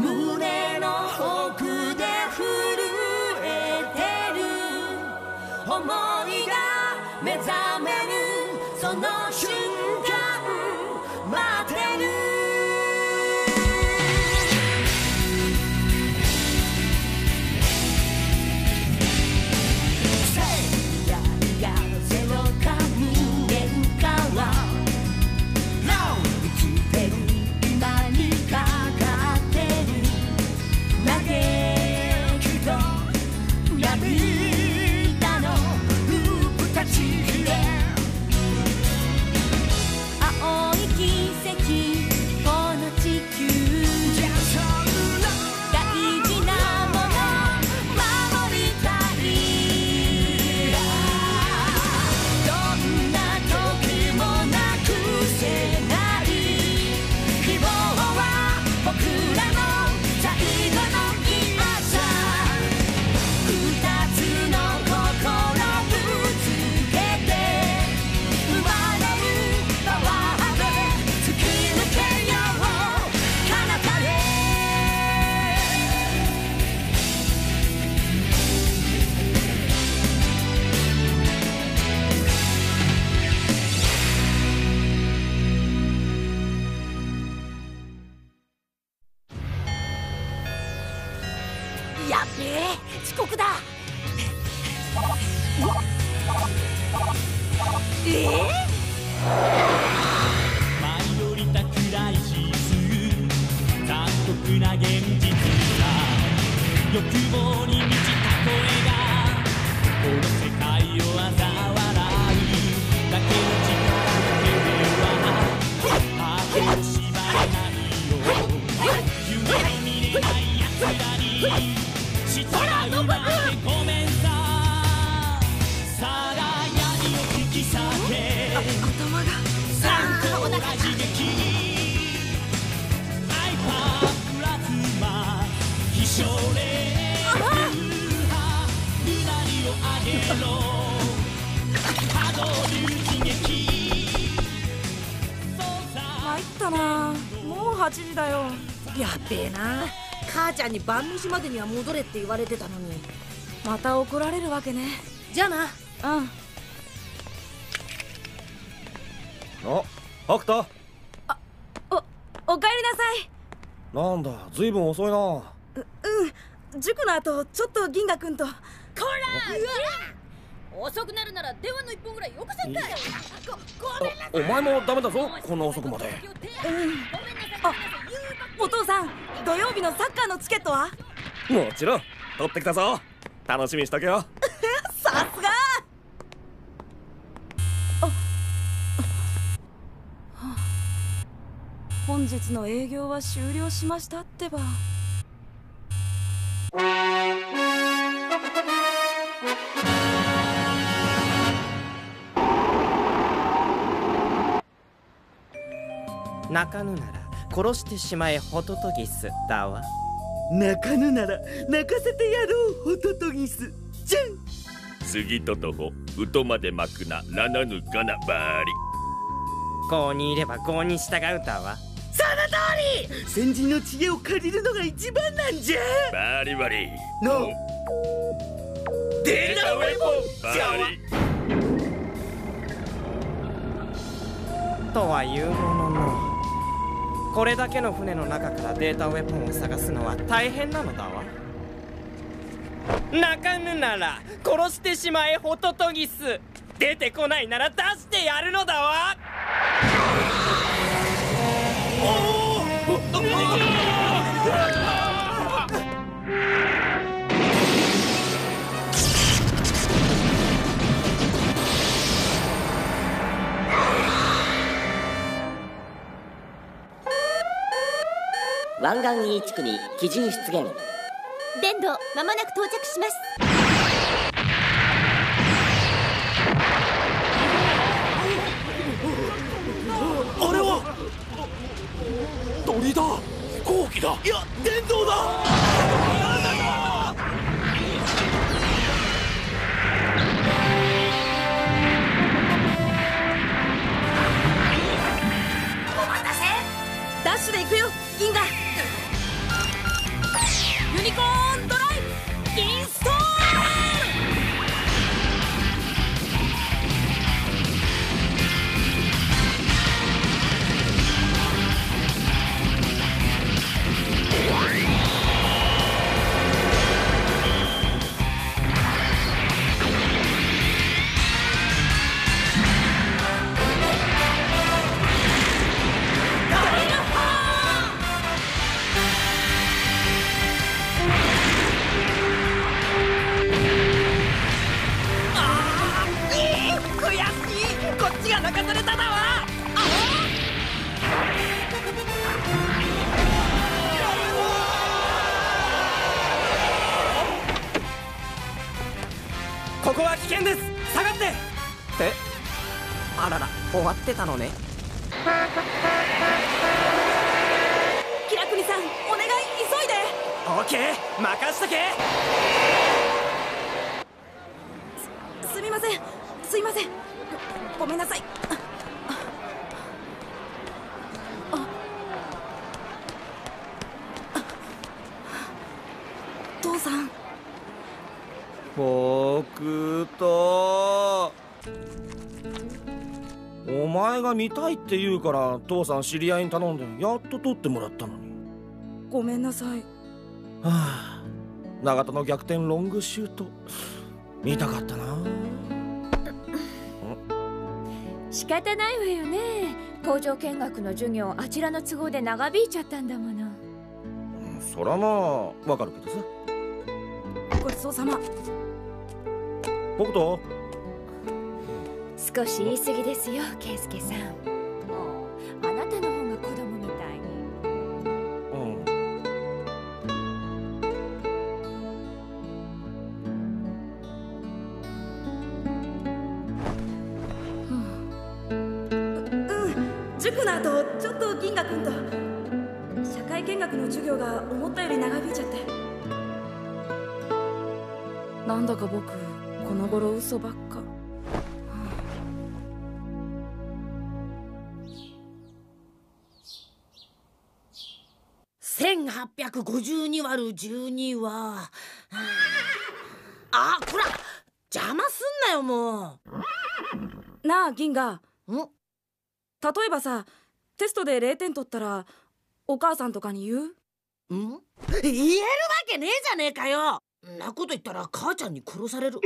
胸の奥やっべえ遅刻だ。ええ舞い降りたクライシス。残酷な現実さ8時だよ。やっべえな。母ちゃんに晩飯までには戻れって言われてたのに。また怒られるわけね。じゃあな。うん。あアクタおおかえりなさい。なんだずいぶん遅いな。うん。塾の後ちょっと銀河くんと。こら遅くなるなら電話の一本ぐらいよこせんかいごごめんなさい。お前もダメだぞこんな遅くまで。ごめんあお父さん土曜日のサッカーのチケットは？もちろん取ってきたぞ。楽しみにしとけよ。さすが！あ本日の営業は終了しましたってば。泣かぬなら殺してしまえホトトギスだわ。泣かぬなら泣かせてやろうホトトギス。じゃん。次ととほうとまで巻くならなぬかなばーり郷にいれば郷に従うだわ。その通り！先人の知恵を借りるのが一番なんじゃ。バーリバリ。の。データウェポンバーリとはいうもののこれだけの船の中からデータウェポンを探すのは大変なのだわ。泣かぬなら殺してしまえホトトギス。出てこないなら出してやるのだわ。おお湾岸 E 地区に基準出現。電動まもなく到着します。あれは？鳥だ。飛行機だ。いや電動だです。下がって。え？あらら終わってたのね。キラクニさんお願い急いで。オッケー任しとけ。すみません。すいません。ごごめんなさい父さん僕とお前が見たいって言うから父さん知り合いに頼んでやっと撮ってもらったのに。ごめんなさい。はあ永田の逆転ロングシュート見たかったな。仕方ないわよね。工場見学の授業あちらの都合で長引いちゃったんだもの。そらまあわかるけどさ。ごちそうさま僕と？少し言い過ぎですよ圭介さん。もうあなたの方が子供みたいに。うん。うん。塾の後ちょっと銀河君と社会見学の授業が思ったより長引いちゃって。なんだか僕この頃嘘ばっか。1852割る12ははあ。あこら邪魔すんなよもなあ銀河。う。ん？例えばさテストで0点取ったらお母さんとかに言う？ん？言えるわけねえじゃねえかよんなこと言ったら母ちゃんに殺される。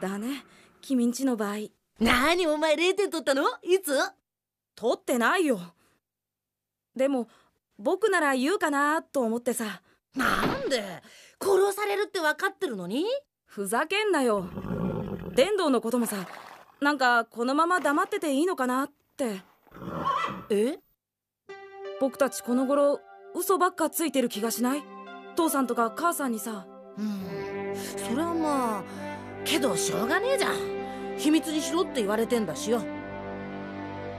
だね。君んちの場合。なにお前0点取ったの？いつ？取ってないよ。でも僕なら言うかなと思ってさ。なんで？殺されるって分かってるのに？ふざけんなよ。伝道のこともさなんかこのまま黙ってていいのかなって。え？僕たちこの頃嘘ばっかついてる気がしない？父さんとか母さんにさ。うん。それはまあけどしょうがねえじゃん。秘密にしろって言われてんだしよ。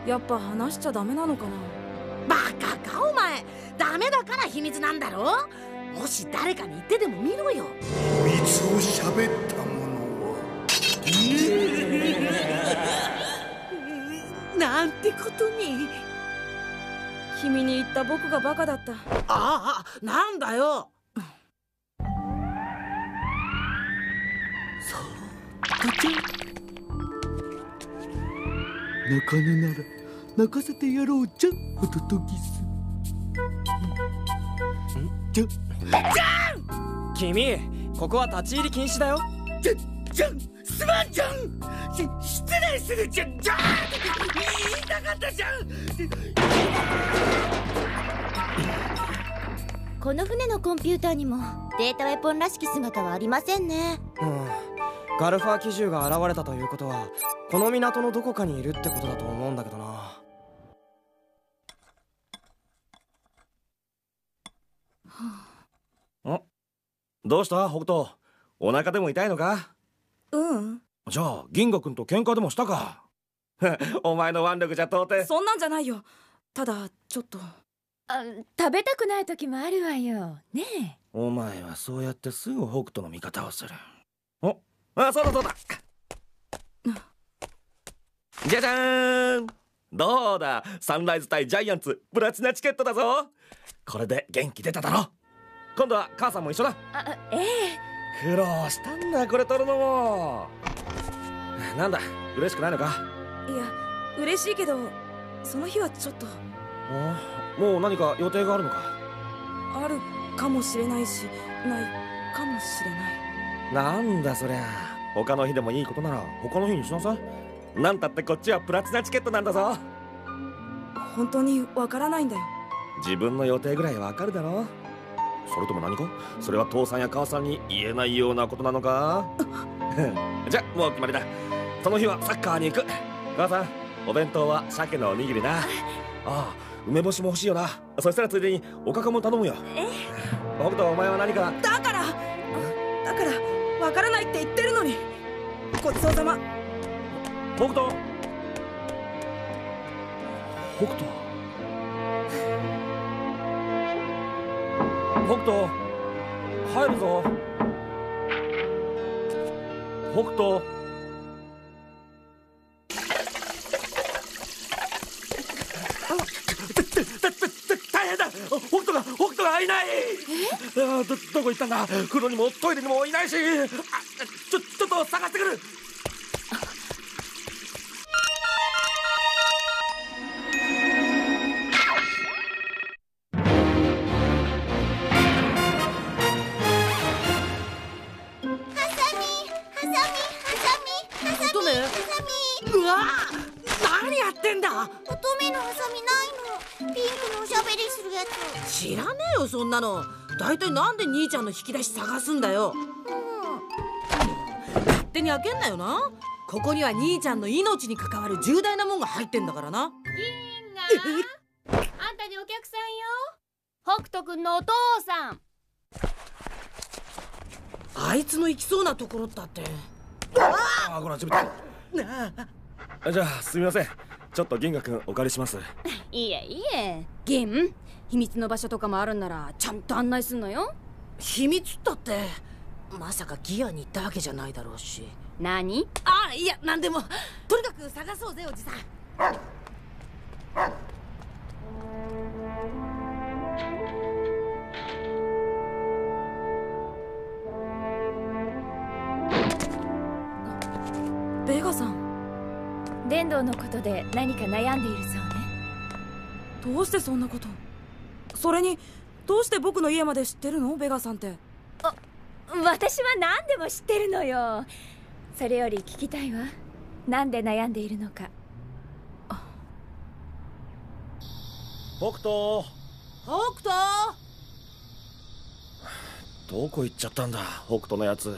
やっぱ話しちゃダメなのかな。バカかお前。ダメだから秘密なんだろ。もし誰かに言ってでも見ろよ。秘密を喋った者は。なんてことに。君に言った僕がバカだった。ああなんだよガチャ泣かぬなら泣かせてやろう。じゃホトトギスじゃ君ここは立ち入り禁止だよ。じゃじゃんすまんじゃん。し失礼する。じゃんじゃん言いたかったじゃんこの船のコンピューターにもデータウェポンらしき姿はありませんね。うんガルファー機銃が現れたということはこの港のどこかにいるってことだと思うんだけどな。んどうした？北斗お腹でも痛いのか？うん。じゃあ銀河君と喧嘩でもしたか？お前の腕力じゃ到底。そんなんじゃないよ。ただちょっと。あ食べたくない時もあるわよ。ねお前はそうやってすぐ北斗の味方をする。おあそうだそうだ。じゃじゃーん。どうだ？サンライズ対ジャイアンツプラチナチケットだぞ。これで元気出ただろ。今度は母さんも一緒だ。えあええ苦労したんだこれ取るのも。なんだ嬉しくないのか？いや嬉しいけどその日はちょっと。おもう何か予定があるのか？あるかもしれないしないかもしれないなんだそりゃ。他の日でもいいことなら他の日にしなさい。なんたってこっちはプラチナチケットなんだぞ。本当にわからないんだよ。自分の予定ぐらいわかるだろ。それとも何か？それは父さんや母さんに言えないようなことなのか？じゃもう決まりだ。その日はサッカーに行く。母さんお弁当は鮭のおにぎりな。ああ梅干しも欲しいよな。そしたらついでにおかかも頼むよ。え？北斗お前は何か？だからだからわからないって言ってるのに。ごちそうさま。北斗。北斗。北斗入るぞ。北斗。あーどどこ行ったんだ？風呂にもトイレにもいないし。あちょちょっと探してくる。乙女？うわ何やってんだ？乙女のハサミないの。ピべりするやつ。知らねえよそんなの。大体なんで兄ちゃんの引き出し探すんだよ。勝手に開けんなよな。ここには兄ちゃんの命に関わる重大なもんが入ってんだからな。銀河あんたにお客さんよ。北斗くんのお父さん。あいつの行きそうなところだって。あーごめんちょっとじゃあすみませんちょっと銀河君お借りします。いえいえ。銀？秘密の場所とかもあるんならちゃんと案内すんのよ。秘密だってまさかギアに行ったわけじゃないだろうし。何？あいや何でも。とにかく探そうぜおじさんん伝道のことで何か悩んでいるそうね。どうしてそんなことそれにどうして僕の家まで知ってるの？ベガさんって。私は何でも知ってるのよ。それより聞きたいわ。なんで悩んでいるのか。北斗。北斗？どこ行っちゃったんだ北斗のやつ。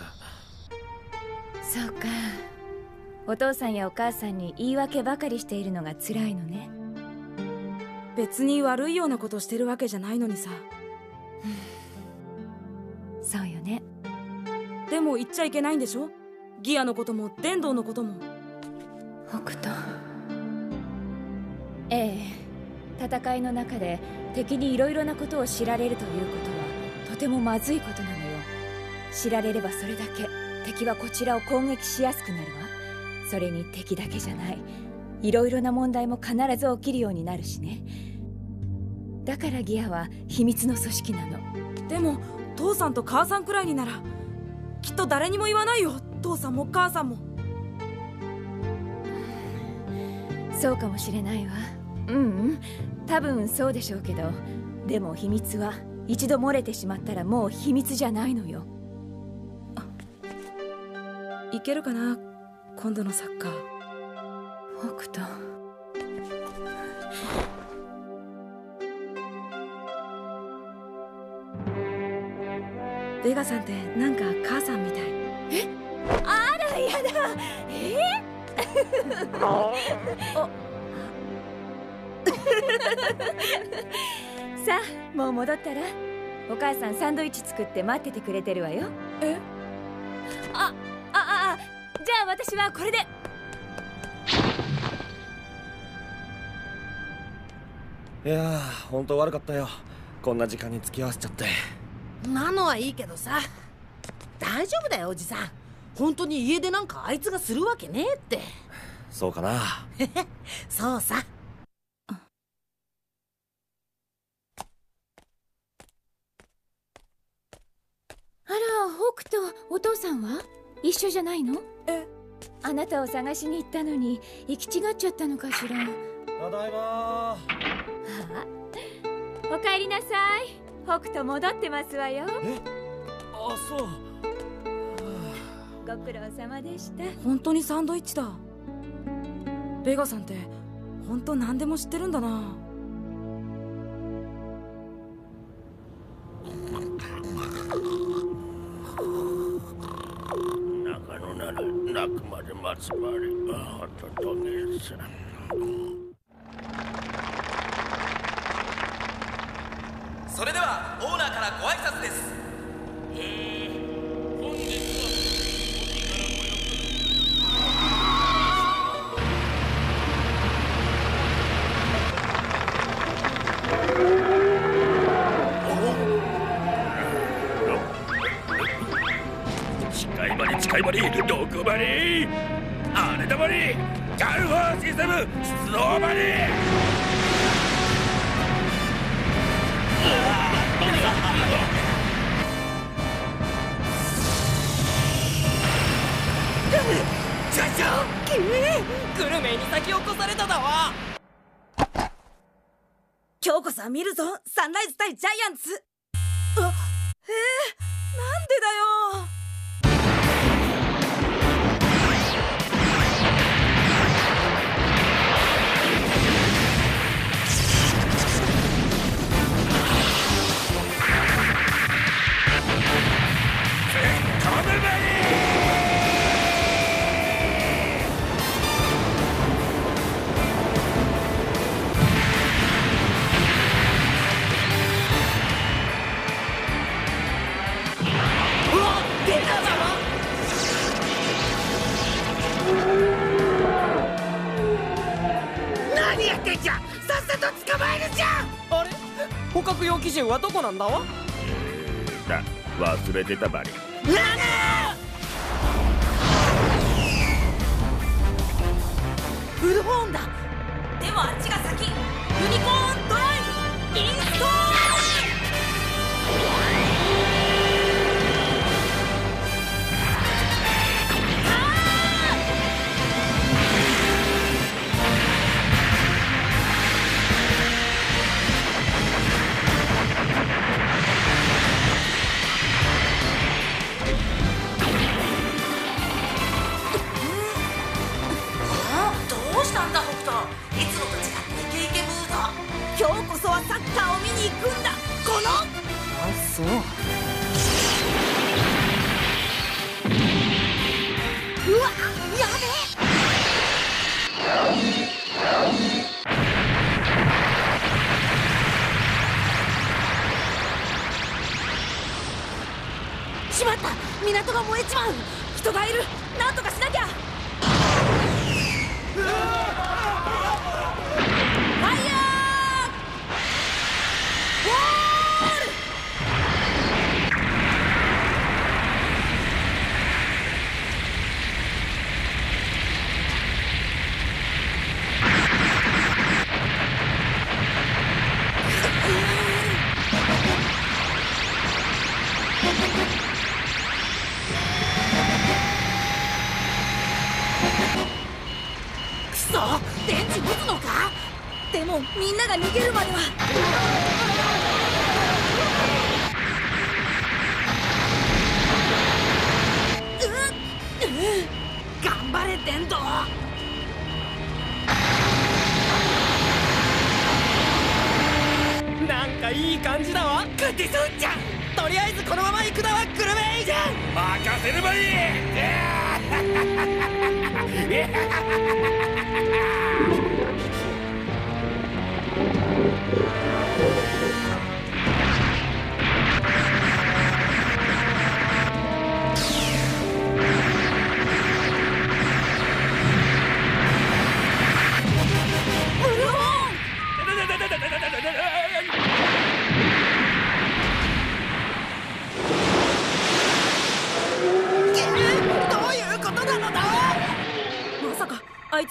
そうかお父さんやお母さんに言い訳ばかりしているのが辛いのね。別に悪いようなことしてるわけじゃないのにさ。そうよね。でも言っちゃいけないんでしょ？ギアのことも伝道のことも。北斗。ええ。戦いの中で敵にいろいろなことを知られるということはとてもまずいことなのよ。知られればそれだけ敵はこちらを攻撃しやすくなる。わそれに敵だけじゃない。いろいろな問題も必ず起きるようになるしね。だからギアは秘密の組織なの。でも父さんと母さんくらいにならきっと誰にも言わないよ。父さんも母さんも。そうかもしれないわ。うんうん。多分そうでしょうけどでも秘密は一度漏れてしまったらもう秘密じゃないのよ。いけるかな？今度のサッカー。北斗。ベガさんってなんか母さんみたい。え？あらやだ。え？さあもう戻ったら？お母さんサンドイッチ作って待っててくれてるわよ。え？あじゃあ私はこれで。いやー本当悪かったよ。こんな時間に付き合わせちゃって。なのはいいけどさ。大丈夫だよおじさん。本当に家出なんかあいつがするわけねえって。そうかな。そうさ。あら北斗お父さんは？一緒じゃないの？え？あなたを探しに行ったのに行き違っちゃったのかしら？ただいまおかえりなさい。北斗戻ってますわよ。え？あそう。ご苦労様でした。本当にサンドイッチだ。ベガさんって本当何でも知ってるんだなくまで待つどこ場にあれだ場にカルファーシステム出動場に社長君グルメに先を越されただわ今日こそ見るぞ。サンライズ対ジャイアンツ。あえー、なんでだよ。んだわだ忘れてたばり。ウしまった。港が燃えちまう。人がいる。なんとかしなきゃ。みんなが逃げるまでは。頑張れ電動なんかいい感じだわ。勝てそうじゃん。とりあえずこのまま行くだわグルメイじゃん任せるばり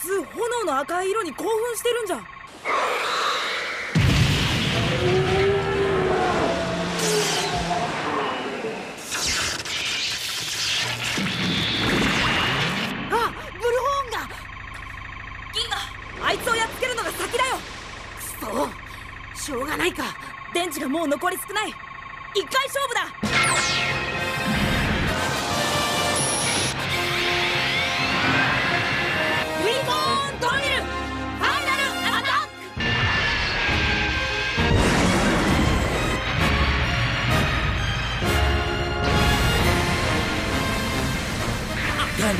つ炎の赤い色に興奮してるんじゃ。あブルホーンが。銀河あいつをやっつけるのが先だよ。くそしょうがないか。電池がもう残り少ない。一回勝負だ。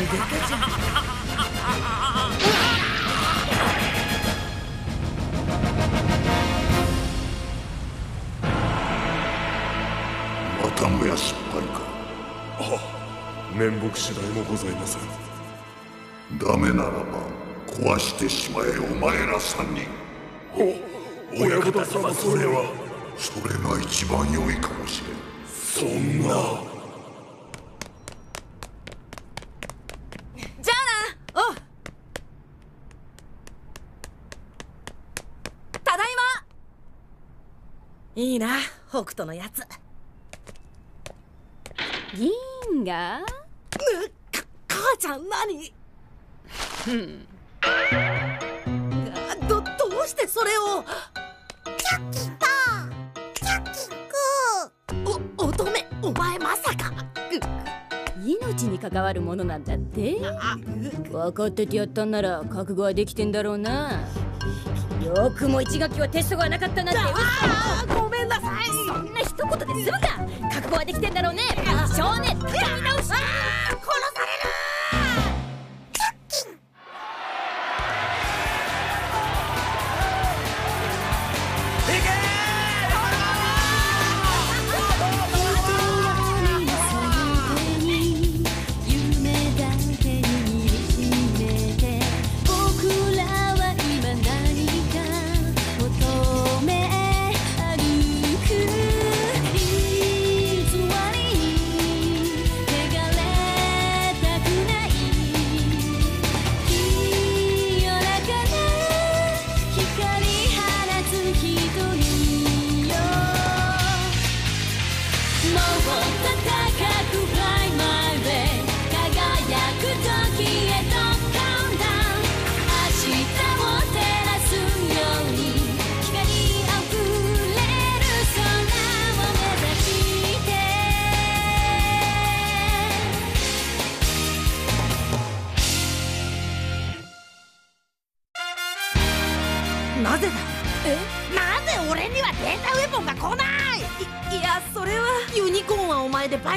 でかじゃまたもや失敗か。あ面目次第もございません。ダメならば壊してしまえお前ら三人。お親方様それは。それが一番良いかもしれん。そんなじゃあなおうただいまいいな北斗のやつ。銀河？母ちゃん何？うん。どどうしてそれを？チャッキー。とチャッキー。くお乙女お前まさか。命に関わるものなんだって。分かっててやったんなら覚悟はできてんだろうなよくも一学期はテストがなかったなんて。嘘ごめんなさい。そんな一言で済むか。覚悟はできてんだろうね。少年高み直し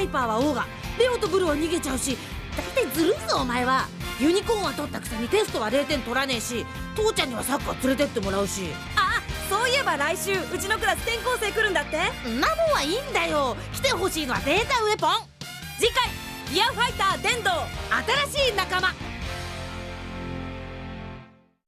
はお前でパイパーはオーガ。レオとブルは逃げちゃうし。大体ずるいぞお前は。ユニコーンは取ったくせにテストは0点取らねえし。父ちゃんにはサッカー連れてってもらうし。あそういえば来週うちのクラス転校生来るんだって？んなもんはいいんだよ。来てほしいのはデータウェポン。次回ギアファイター電動新しい仲間